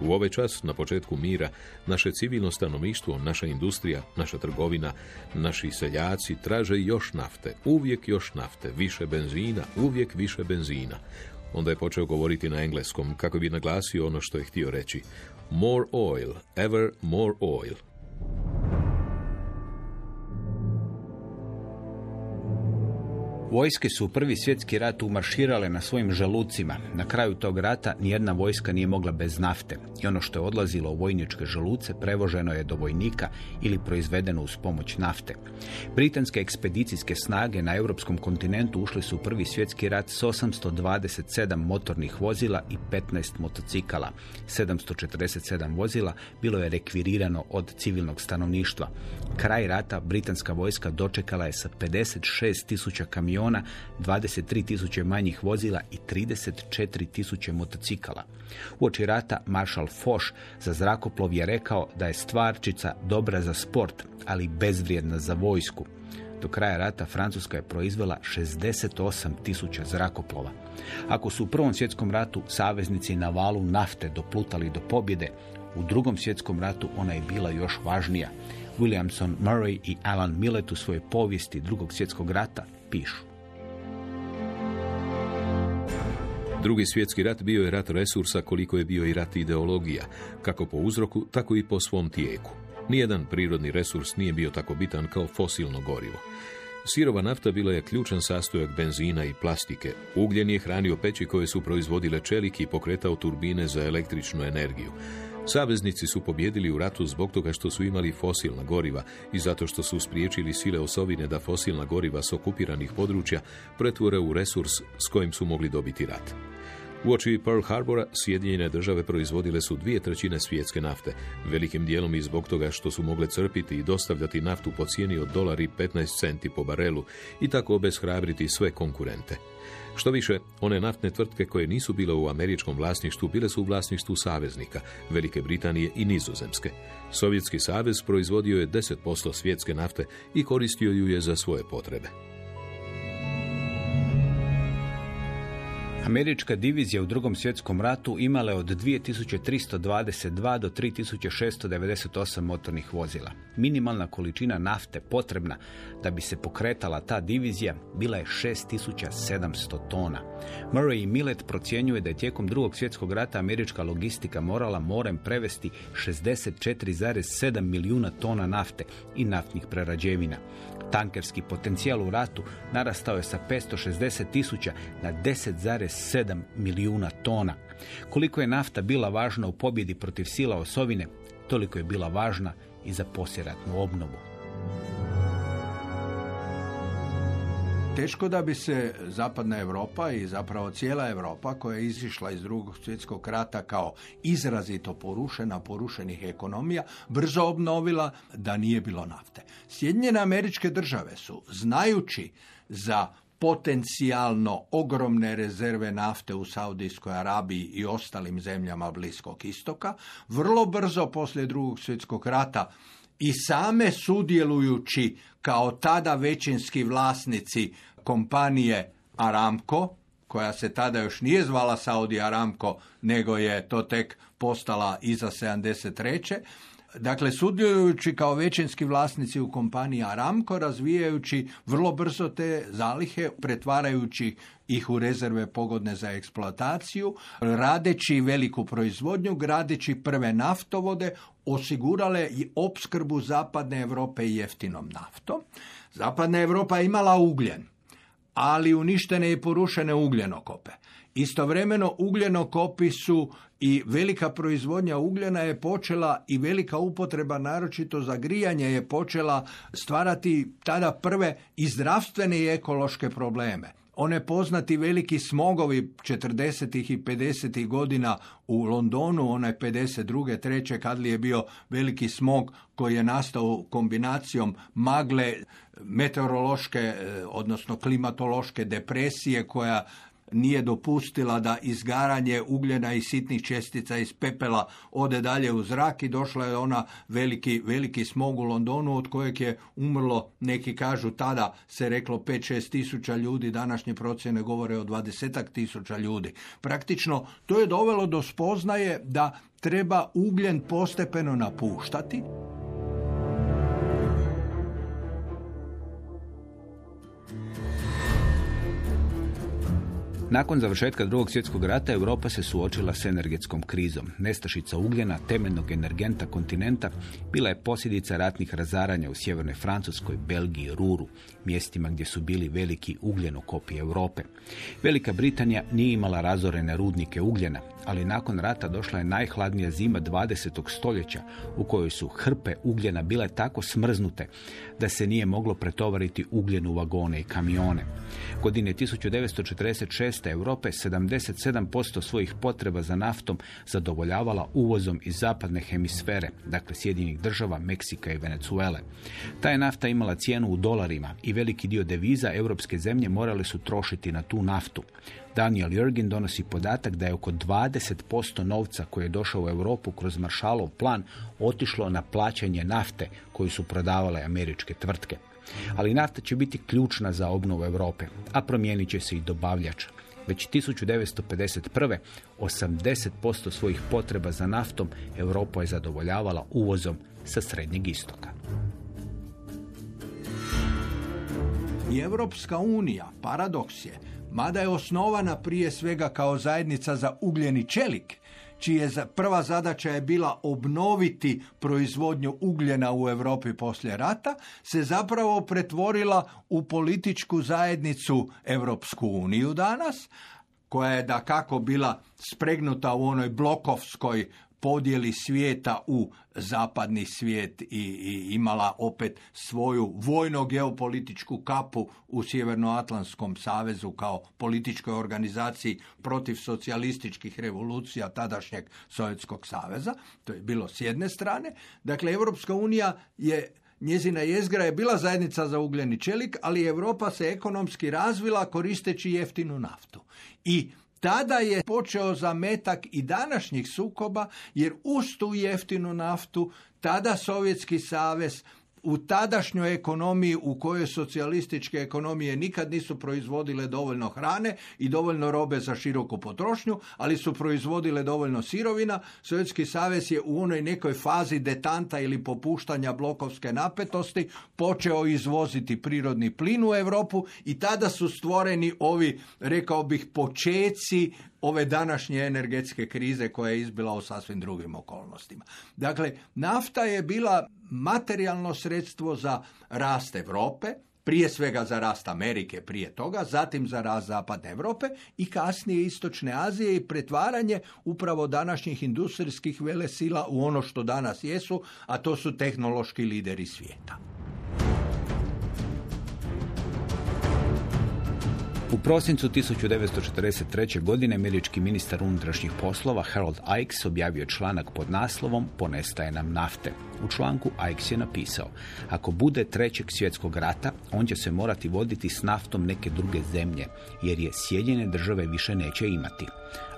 U ovaj čas, na početku mira, naše civilno stanovništvo, naša industrija, naša trgovina, naši seljaci traže još nafte, uvijek još nafte, više benzina, uvijek više benzina. Onda je počeo govoriti na engleskom kako bi naglasio ono što je htio reći. More oil, ever more oil. Vojske su u prvi svjetski rat umarširale na svojim želucima. Na kraju tog rata nijedna vojska nije mogla bez nafte. I ono što je odlazilo u vojničke želuce prevoženo je do vojnika ili proizvedeno uz pomoć nafte. Britanske ekspedicijske snage na europskom kontinentu ušli su u prvi svjetski rat s 827 motornih vozila i 15 motocikala. 747 vozila bilo je rekvirirano od civilnog stanovništva. Kraj rata britanska vojska dočekala je sa 56 tisuća kamiona kamiona, 23 tisuće manjih vozila i 34 tisuće motocikala. Uoči rata maršal Foch za zrakoplov je rekao da je stvarčica dobra za sport, ali bezvrijedna za vojsku. Do kraja rata Francuska je proizvela 68 tisuća zrakoplova. Ako su u Prvom svjetskom ratu saveznici na valu nafte doplutali do pobjede, u Drugom svjetskom ratu ona je bila još važnija. Williamson Murray i Alan Millet u svojoj povijesti Drugog svjetskog rata pišu. Drugi svjetski rat bio je rat resursa koliko je bio i rat ideologija, kako po uzroku, tako i po svom tijeku. Nijedan prirodni resurs nije bio tako bitan kao fosilno gorivo. Sirova nafta bila je ključan sastojak benzina i plastike. Ugljen je hranio peći koje su proizvodile čelik i pokretao turbine za električnu energiju. Saveznici su pobjedili u ratu zbog toga što su imali fosilna goriva i zato što su spriječili sile osovine da fosilna goriva s okupiranih područja pretvore u resurs s kojim su mogli dobiti rat. U oči Pearl Harbora Sjedinjene države proizvodile su dvije trećine svjetske nafte, velikim dijelom i zbog toga što su mogle crpiti i dostavljati naftu po cijeni od dolari 15 centi po barelu i tako obeshrabriti sve konkurente. Što više, one naftne tvrtke koje nisu bile u američkom vlasništvu bile su u vlasništvu saveznika, Velike Britanije i Nizozemske. Sovjetski savez proizvodio je 10% svjetske nafte i koristio ju je za svoje potrebe. Američka divizija u drugom svjetskom ratu imala je od 2322 do 3698 motornih vozila. Minimalna količina nafte potrebna da bi se pokretala ta divizija bila je 6700 tona. Murray i Millet procjenjuje da je tijekom drugog svjetskog rata američka logistika morala morem prevesti 64,7 milijuna tona nafte i naftnih prerađevina. Tankerski potencijal u ratu narastao je sa 560 tisuća na 10,7 milijuna tona. Koliko je nafta bila važna u pobjedi protiv sila osovine, toliko je bila važna i za posjeratnu obnovu. Teško da bi se zapadna Europa i zapravo cijela Europa koja je izišla iz drugog svjetskog rata kao izrazito porušena, porušenih ekonomija, brzo obnovila da nije bilo nafte. Sjedinjene američke države su, znajući za potencijalno ogromne rezerve nafte u Saudijskoj Arabiji i ostalim zemljama Bliskog istoka, vrlo brzo poslije drugog svjetskog rata i same sudjelujući kao tada većinski vlasnici kompanije Aramco, koja se tada još nije zvala Saudi Aramco, nego je to tek postala iza 73. Dakle, sudjelujući kao većinski vlasnici u kompaniji Aramco, razvijajući vrlo brzo te zalihe, pretvarajući ih u rezerve pogodne za eksploataciju, radeći veliku proizvodnju, gradeći prve naftovode, osigurale i opskrbu zapadne Europe jeftinom naftom. Zapadna Europa imala ugljen, ali uništene i porušene ugljenokope. Istovremeno ugljenokopi su i velika proizvodnja ugljena je počela i velika upotreba naročito za grijanje je počela stvarati tada prve i zdravstvene i ekološke probleme. One poznati veliki smogovi 40. i 50. godina u Londonu, onaj 52. treće kad li je bio veliki smog koji je nastao kombinacijom magle, meteorološke, eh, odnosno klimatološke depresije koja nije dopustila da izgaranje ugljena i sitnih čestica iz pepela ode dalje u zrak i došla je ona veliki, veliki smog u Londonu od kojeg je umrlo, neki kažu tada se reklo 5-6 tisuća ljudi, današnje procjene govore o 20 tisuća ljudi. Praktično to je dovelo do spoznaje da treba ugljen postepeno napuštati, Nakon završetka drugog svjetskog rata Europa se suočila s energetskom krizom. Nestašica ugljena, temeljnog energenta kontinenta, bila je posljedica ratnih razaranja u sjevernoj Francuskoj, Belgiji, Ruru, mjestima gdje su bili veliki ugljenokopi Europe. Velika Britanija nije imala razorene rudnike ugljena, ali nakon rata došla je najhladnija zima 20. stoljeća u kojoj su hrpe ugljena bile tako smrznute da se nije moglo pretovariti ugljen u vagone i kamione. Godine 1946. Europe 77% svojih potreba za naftom zadovoljavala uvozom iz zapadne hemisfere, dakle Sjedinjenih država, Meksika i Venezuele. Ta je nafta imala cijenu u dolarima i veliki dio deviza europske zemlje morale su trošiti na tu naftu. Daniel Jurgin donosi podatak da je oko 20% novca koji je došao u Europu kroz Maršalov plan otišlo na plaćanje nafte koju su prodavale američke tvrtke. Ali nafta će biti ključna za obnovu Europe, a promijenit će se i dobavljač. Već 1951. 80% svojih potreba za naftom Europa je zadovoljavala uvozom sa Srednjeg istoka. I Europska unija, paradoks je, mada je osnovana prije svega kao zajednica za ugljeni čelik, čije prva zadaća je bila obnoviti proizvodnju ugljena u Europi poslije rata, se zapravo pretvorila u političku zajednicu Europsku uniju danas, koja je da kako bila spregnuta u onoj blokovskoj podjeli svijeta u zapadni svijet i, i imala opet svoju vojno-geopolitičku kapu u Sjevernoatlantskom savezu kao političkoj organizaciji protiv socijalističkih revolucija tadašnjeg Sovjetskog saveza. To je bilo s jedne strane. Dakle, Europska unija je Njezina jezgra je bila zajednica za ugljeni čelik, ali Europa se ekonomski razvila koristeći jeftinu naftu. I tada je počeo zametak i današnjih sukoba, jer uz tu jeftinu naftu tada Sovjetski savez u tadašnjoj ekonomiji u kojoj socijalističke ekonomije nikad nisu proizvodile dovoljno hrane i dovoljno robe za široku potrošnju, ali su proizvodile dovoljno sirovina, Sovjetski savez je u onoj nekoj fazi detanta ili popuštanja blokovske napetosti počeo izvoziti prirodni plin u Europu i tada su stvoreni ovi, rekao bih, počeci ove današnje energetske krize koja je izbila u sasvim drugim okolnostima. Dakle, nafta je bila materijalno sredstvo za rast Europe, prije svega za rast Amerike prije toga, zatim za rast Zapadne Europe i kasnije Istočne Azije i pretvaranje upravo današnjih industrijskih velesila u ono što danas jesu, a to su tehnološki lideri svijeta. U prosincu 1943. godine američki ministar unutrašnjih poslova Harold Ikes objavio članak pod naslovom Ponestaje nam nafte. U članku Ikes je napisao Ako bude trećeg svjetskog rata, on će se morati voditi s naftom neke druge zemlje, jer je Sjedinjene države više neće imati.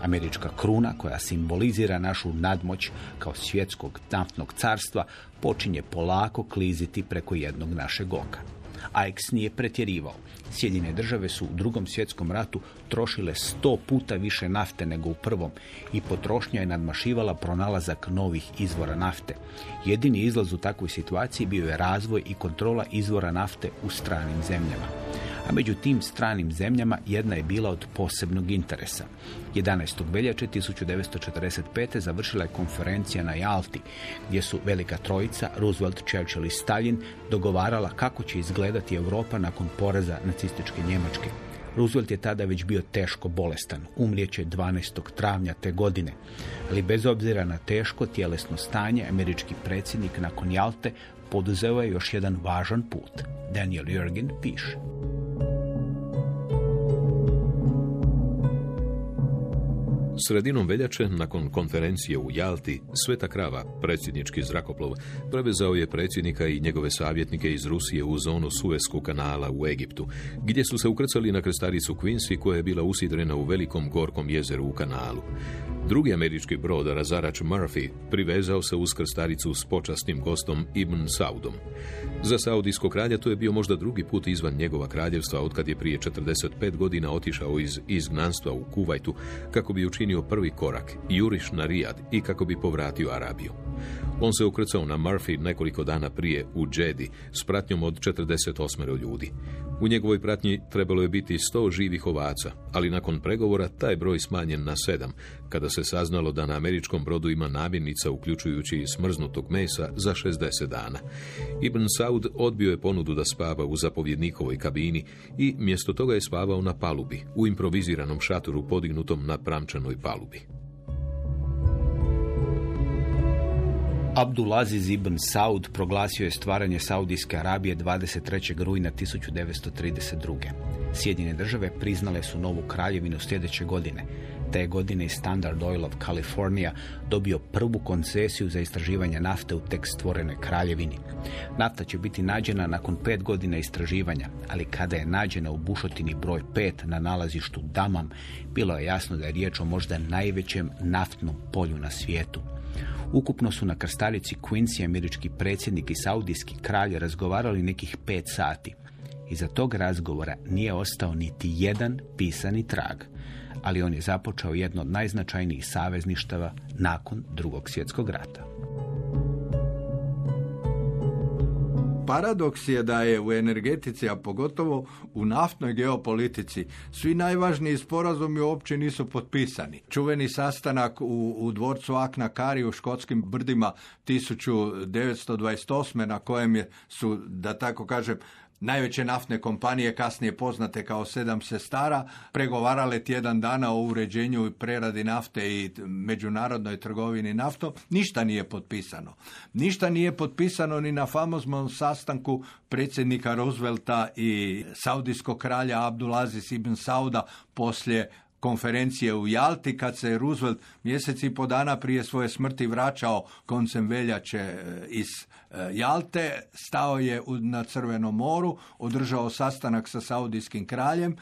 Američka kruna, koja simbolizira našu nadmoć kao svjetskog naftnog carstva, počinje polako kliziti preko jednog našeg oka. Aikes nije pretjerivao. Sjedine države su u drugom svjetskom ratu trošile sto puta više nafte nego u prvom i potrošnja je nadmašivala pronalazak novih izvora nafte. Jedini izlaz u takvoj situaciji bio je razvoj i kontrola izvora nafte u stranim zemljama a među tim stranim zemljama jedna je bila od posebnog interesa. 11. veljače 1945. završila je konferencija na Jalti, gdje su Velika Trojica, Roosevelt, Churchill i Stalin dogovarala kako će izgledati Europa nakon poraza nacističke Njemačke. Roosevelt je tada već bio teško bolestan. Umrijeće 12. travnja te godine. Ali bez obzira na teško tjelesno stanje, američki predsjednik nakon Jalte poduzeo je još jedan važan put. Daniel Jurgen piše. Sredinom veljače, nakon konferencije u Jalti, Sveta Krava, predsjednički zrakoplov, prevezao je predsjednika i njegove savjetnike iz Rusije u zonu Suezkog kanala u Egiptu, gdje su se ukrcali na krstaricu Quincy koja je bila usidrena u velikom gorkom jezeru u kanalu. Drugi američki brod, razarač Murphy, privezao se uz krstaricu s počasnim gostom Ibn Saudom. Za Saudijskog kralja to je bio možda drugi put izvan njegova kraljevstva otkad je prije 45 godina otišao iz izgnanstva u Kuvajtu kako bi učinio prvi korak, juriš na Rijad i kako bi povratio Arabiju. On se ukrcao na Murphy nekoliko dana prije u Džedi s pratnjom od 48 ljudi. U njegovoj pratnji trebalo je biti 100 živih ovaca, ali nakon pregovora taj broj smanjen na sedam, kada se saznalo da na američkom brodu ima namirnica uključujući smrznutog mesa za 60 dana. Ibn Saud odbio je ponudu da spava u zapovjednikovoj kabini i mjesto toga je spavao na palubi, u improviziranom šatoru podignutom na pramčanoj palubi. Abdulaziz ibn Saud proglasio je stvaranje Saudijske Arabije 23. rujna 1932. Sjedine države priznale su novu kraljevinu sljedeće godine. Te godine Standard Oil of California dobio prvu koncesiju za istraživanje nafte u tek stvorenoj kraljevini. Nafta će biti nađena nakon pet godina istraživanja, ali kada je nađena u bušotini broj 5 na nalazištu Damam, bilo je jasno da je riječ o možda najvećem naftnom polju na svijetu. Ukupno su na krstarici Quincy američki predsjednik i saudijski kralj razgovarali nekih pet sati. Iza tog razgovora nije ostao niti jedan pisani trag, ali on je započeo jedno od najznačajnijih savezništava nakon drugog svjetskog rata. Paradoks je da je u energetici, a pogotovo u naftnoj geopolitici, svi najvažniji sporazumi uopće nisu potpisani. Čuveni sastanak u, u dvorcu Akna Kari u škotskim brdima 1928. na kojem je, su, da tako kažem, najveće naftne kompanije, kasnije poznate kao sedam sestara, pregovarale tjedan dana o uređenju i preradi nafte i međunarodnoj trgovini naftom, ništa nije potpisano. Ništa nije potpisano ni na famoznom sastanku predsjednika Roosevelta i saudijskog kralja Abdulaziz ibn Sauda poslije konferencije u Jalti kad se Roosevelt mjeseci i po dana prije svoje smrti vraćao koncem veljače e, iz Jalte, stao je na Crvenom moru, održao sastanak sa saudijskim kraljem,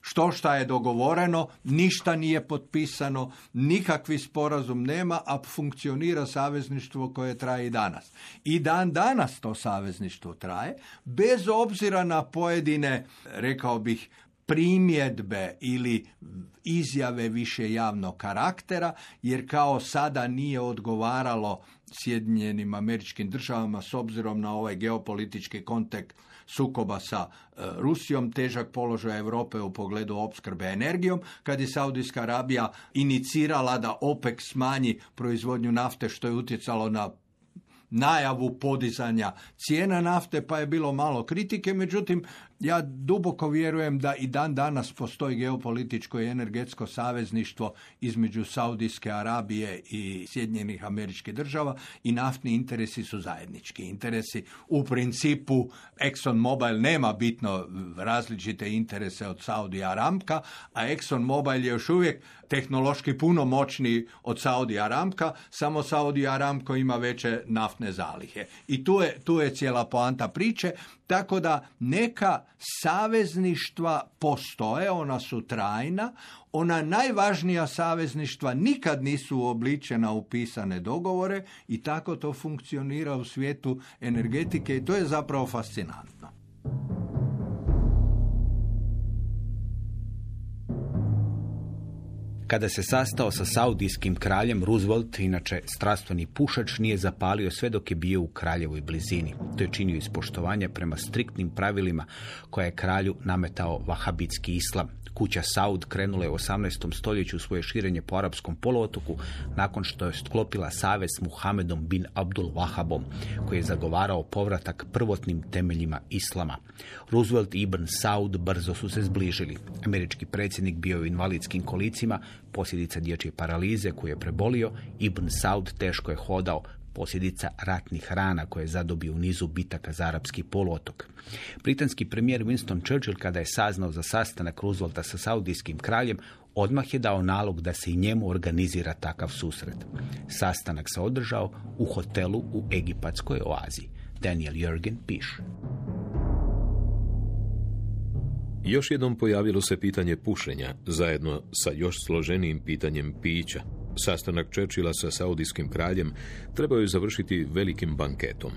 što šta je dogovoreno, ništa nije potpisano, nikakvi sporazum nema, a funkcionira savezništvo koje traje i danas. I dan danas to savezništvo traje, bez obzira na pojedine, rekao bih, primjedbe ili izjave više javnog karaktera, jer kao sada nije odgovaralo Sjedinjenim američkim državama s obzirom na ovaj geopolitički kontekst sukoba sa e, Rusijom, težak položaj Europe u pogledu opskrbe energijom, kad je Saudijska Arabija inicirala da OPEC smanji proizvodnju nafte što je utjecalo na najavu podizanja cijena nafte, pa je bilo malo kritike, međutim, Ja duboko vjerujem da i dan danas postoji geopolitičko i energetsko savezništvo između Saudijske Arabije i Sjedinjenih američkih država i naftni interesi su zajednički interesi. U principu Exxon Mobil nema bitno različite interese od Saudi Aramka, a Exxon Mobil je još uvijek tehnološki puno moćniji od Saudi Aramka, samo Saudi Aramko ima veće naftne zalihe. I tu je, tu je cijela poanta priče, tako da neka savezništva postoje, ona su trajna, ona najvažnija savezništva nikad nisu uobličena u pisane dogovore i tako to funkcionira u svijetu energetike i to je zapravo fascinantno. Kada se sastao sa saudijskim kraljem, Roosevelt, inače strastveni pušač, nije zapalio sve dok je bio u kraljevoj blizini. To je činio iz poštovanja prema striktnim pravilima koje je kralju nametao vahabitski islam. Kuća Saud krenula je u 18. stoljeću svoje širenje po arapskom poluotoku nakon što je sklopila savez s Muhamedom bin Abdul Wahabom, koji je zagovarao povratak prvotnim temeljima islama. Roosevelt i Ibn Saud brzo su se zbližili. Američki predsjednik bio u invalidskim kolicima, posljedica dječje paralize koju je prebolio, Ibn Saud teško je hodao, posljedica ratnih rana koje je zadobio u nizu bitaka za arapski poluotok. Britanski premijer Winston Churchill kada je saznao za sastanak Roosevelta sa saudijskim kraljem, odmah je dao nalog da se i njemu organizira takav susret. Sastanak se održao u hotelu u Egipatskoj oazi. Daniel Jurgen piše. Još jednom pojavilo se pitanje pušenja, zajedno sa još složenijim pitanjem pića. Sastanak Churchilla sa saudijskim kraljem trebao je završiti velikim banketom.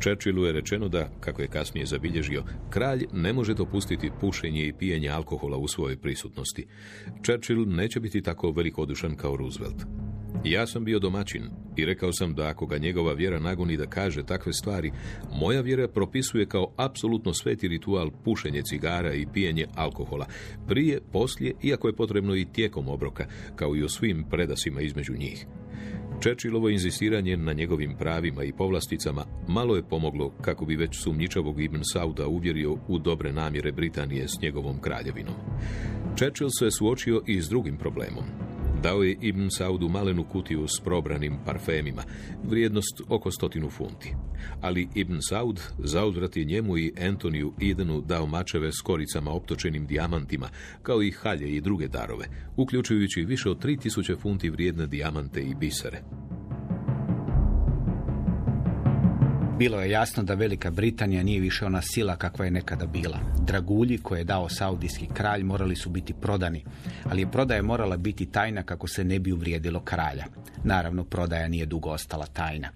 Churchillu je rečeno da, kako je kasnije zabilježio, kralj ne može dopustiti pušenje i pijenje alkohola u svojoj prisutnosti. Churchill neće biti tako velikodušan kao Roosevelt. Ja sam bio domaćin i rekao sam da ako ga njegova vjera nagoni da kaže takve stvari, moja vjera propisuje kao apsolutno sveti ritual pušenje cigara i pijenje alkohola, prije, poslije, iako je potrebno i tijekom obroka, kao i u svim predasima između njih. Čečilovo inzistiranje na njegovim pravima i povlasticama malo je pomoglo kako bi već sumnjičavog Ibn Sauda uvjerio u dobre namjere Britanije s njegovom kraljevinom. Churchill se suočio i s drugim problemom. Dao je Ibn Saudu malenu kutiju s probranim parfemima, vrijednost oko stotinu funti. Ali Ibn Saud zauzvrat je njemu i Antoniju Idenu dao mačeve s koricama optočenim dijamantima, kao i halje i druge darove, uključujući više od 3000 funti vrijedne dijamante i bisere. Bilo je jasno da Velika Britanija nije više ona sila kakva je nekada bila. Dragulji koje je dao saudijski kralj morali su biti prodani, ali je prodaja morala biti tajna kako se ne bi uvrijedilo kralja. Naravno, prodaja nije dugo ostala tajna.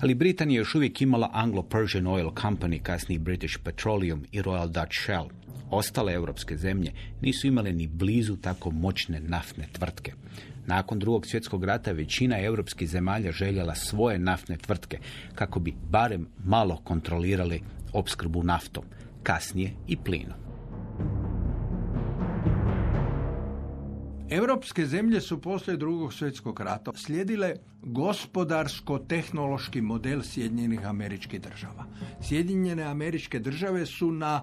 Ali Britanija još uvijek imala Anglo-Persian Oil Company, kasniji British Petroleum i Royal Dutch Shell. Ostale europske zemlje nisu imale ni blizu tako moćne naftne tvrtke. Nakon drugog svjetskog rata većina europskih zemalja željela svoje naftne tvrtke kako bi barem malo kontrolirali opskrbu naftom, kasnije i plinom. Europske zemlje su poslije drugog svjetskog rata slijedile gospodarsko-tehnološki model Sjedinjenih američkih država. Sjedinjene američke države su na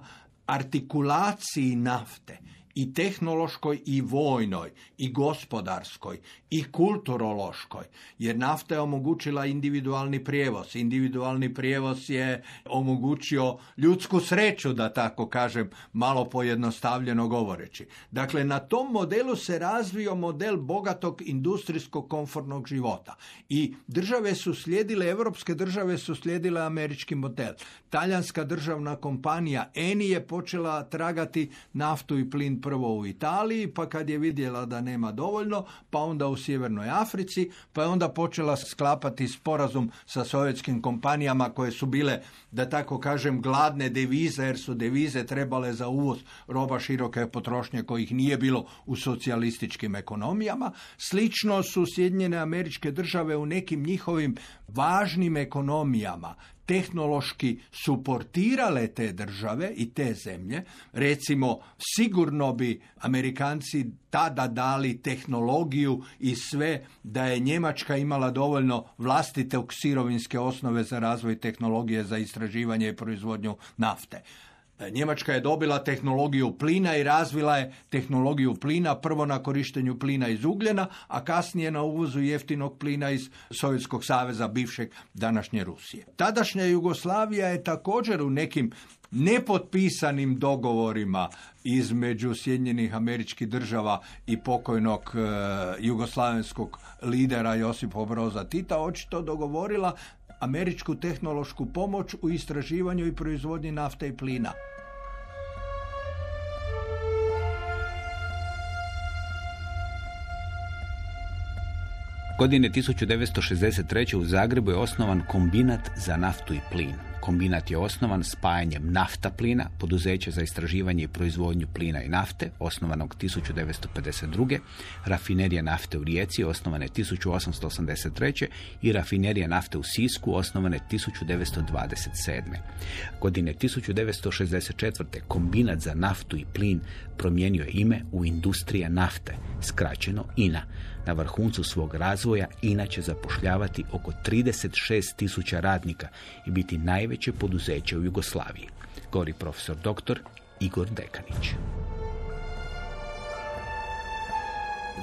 artikulaciji nafte i tehnološkoj i vojnoj i gospodarskoj i kulturološkoj jer nafta je omogućila individualni prijevoz. Individualni prijevoz je omogućio ljudsku sreću da tako kažem malo pojednostavljeno govoreći. Dakle na tom modelu se razvio model bogatog industrijskog komfortnog života. I države su slijedile europske države su slijedile američki model. Talijanska državna kompanija Eni je počela tragati naftu i plin prvo u Italiji, pa kad je vidjela da nema dovoljno, pa onda u Sjevernoj Africi, pa je onda počela sklapati sporazum sa sovjetskim kompanijama koje su bile, da tako kažem, gladne devize, jer su devize trebale za uvoz roba široke potrošnje kojih nije bilo u socijalističkim ekonomijama. Slično su Sjedinjene američke države u nekim njihovim važnim ekonomijama tehnološki suportirale te države i te zemlje. Recimo, sigurno bi Amerikanci tada dali tehnologiju i sve da je Njemačka imala dovoljno vlastite sirovinske osnove za razvoj tehnologije za istraživanje i proizvodnju nafte. Njemačka je dobila tehnologiju plina i razvila je tehnologiju plina prvo na korištenju plina iz ugljena, a kasnije na uvozu jeftinog plina iz Sovjetskog saveza bivšeg današnje Rusije. Tadašnja Jugoslavija je također u nekim nepotpisanim dogovorima između Sjedinjenih američkih država i pokojnog e, jugoslavenskog lidera Josipa Broza Tita očito dogovorila američku tehnološku pomoć u istraživanju i proizvodnji nafte i plina. Godine 1963. u Zagrebu je osnovan kombinat za naftu i plin. Kombinat je osnovan spajanjem nafta plina, poduzeća za istraživanje i proizvodnju plina i nafte, osnovanog 1952. Rafinerija nafte u Rijeci, osnovane 1883. i rafinerija nafte u Sisku, osnovane 1927. Godine 1964. kombinat za naftu i plin promijenio je ime u industrija nafte, skraćeno INA. Na vrhuncu svog razvoja INA će zapošljavati oko 36 tisuća radnika i biti najveće poduzeće u Jugoslaviji, govori profesor dr. Igor Dekanić.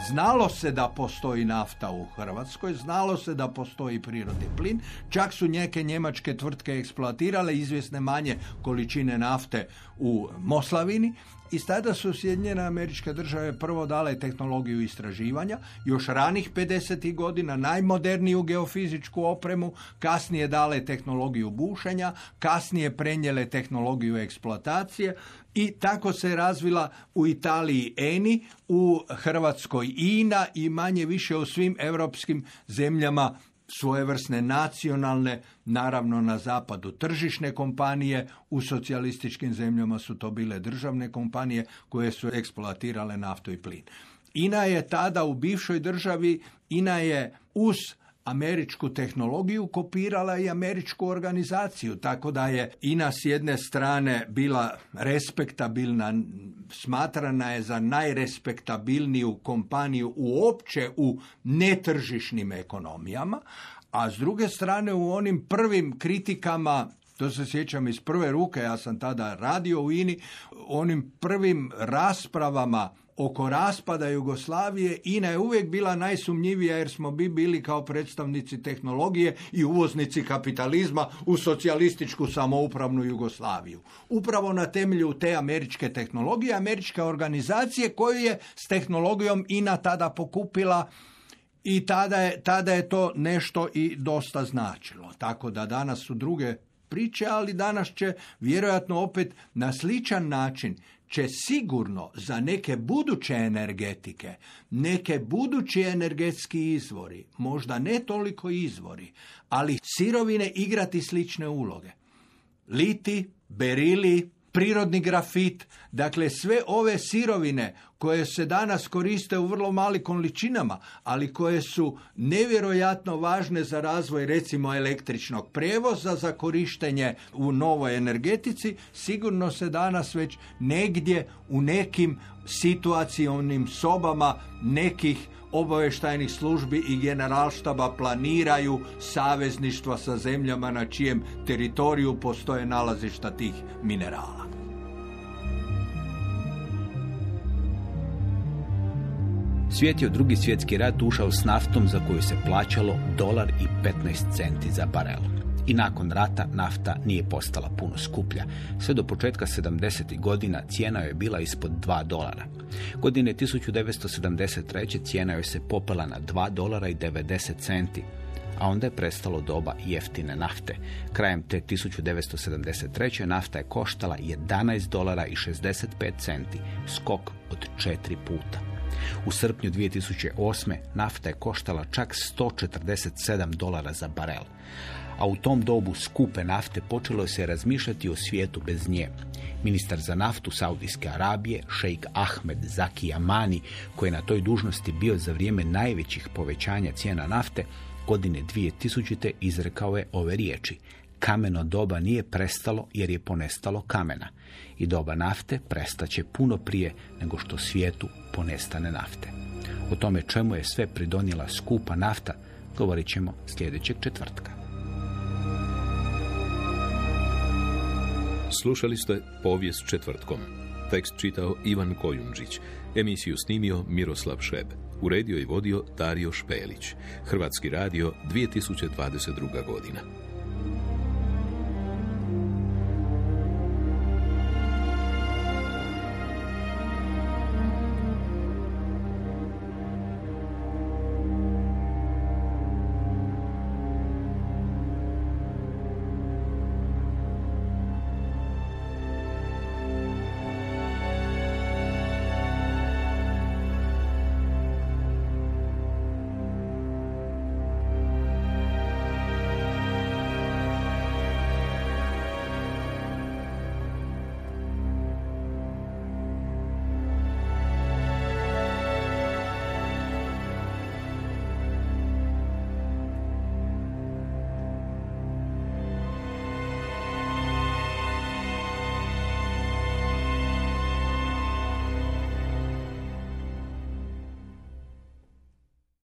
Znalo se da postoji nafta u Hrvatskoj, znalo se da postoji prirodni plin, čak su neke njemačke tvrtke eksploatirale izvjesne manje količine nafte u Moslavini i tada su Sjedinjene američke države prvo dale tehnologiju istraživanja, još ranih 50. godina najmoderniju geofizičku opremu, kasnije dale tehnologiju bušenja, kasnije prenijele tehnologiju eksploatacije i tako se razvila u Italiji ENI, u Hrvatskoj INA i manje više u svim europskim zemljama svojevrsne nacionalne, naravno na zapadu tržišne kompanije, u socijalističkim zemljama su to bile državne kompanije koje su eksploatirale naftu i plin. INA je tada u bivšoj državi, INA je uz američku tehnologiju kopirala i američku organizaciju, tako da je INA s jedne strane bila respektabilna, smatrana je za najrespektabilniju kompaniju uopće u netržišnim ekonomijama, a s druge strane u onim prvim kritikama to se sjećam iz prve ruke, ja sam tada radio u INI, onim prvim raspravama oko raspada Jugoslavije INA je uvijek bila najsumnjivija jer smo bi bili kao predstavnici tehnologije i uvoznici kapitalizma u socijalističku samoupravnu Jugoslaviju. Upravo na temelju te američke tehnologije, američke organizacije koju je s tehnologijom INA tada pokupila i tada je, tada je to nešto i dosta značilo. Tako da danas su druge priče, ali danas će vjerojatno opet na sličan način će sigurno za neke buduće energetike, neke budući energetski izvori, možda ne toliko izvori, ali sirovine igrati slične uloge. Liti, berili, prirodni grafit, dakle sve ove sirovine koje se danas koriste u vrlo mali količinama, ali koje su nevjerojatno važne za razvoj recimo električnog prevoza, za korištenje u novoj energetici, sigurno se danas već negdje u nekim situacionim sobama nekih obavještajnih službi i generalštaba planiraju savezništva sa zemljama na čijem teritoriju postoje nalazišta tih minerala. Svijet je u drugi svjetski rat ušao s naftom za koju se plaćalo dolar i 15 centi za barel. I nakon rata nafta nije postala puno skuplja. Sve do početka 70. godina cijena je bila ispod 2 dolara. Godine 1973. cijena joj se popela na 2 dolara i 90 centi a onda je prestalo doba jeftine nafte. Krajem te 1973. nafta je koštala 11 dolara i 65 centi, skok od četiri puta. U srpnju 2008. nafta je koštala čak 147 dolara za barel. A u tom dobu skupe nafte počelo se razmišljati o svijetu bez nje. Ministar za naftu Saudijske Arabije, šejk Ahmed Zaki Amani, koji je na toj dužnosti bio za vrijeme najvećih povećanja cijena nafte, godine 2000. izrekao je ove riječi. Kameno doba nije prestalo jer je ponestalo kamena i doba nafte prestaće puno prije nego što svijetu ponestane nafte. O tome čemu je sve pridonijela skupa nafta govorit ćemo sljedećeg četvrtka. Slušali ste povijest četvrtkom. Tekst čitao Ivan Kojundžić. Emisiju snimio Miroslav Šeb. Uredio i vodio Dario Špelić. Hrvatski radio 2022. godina.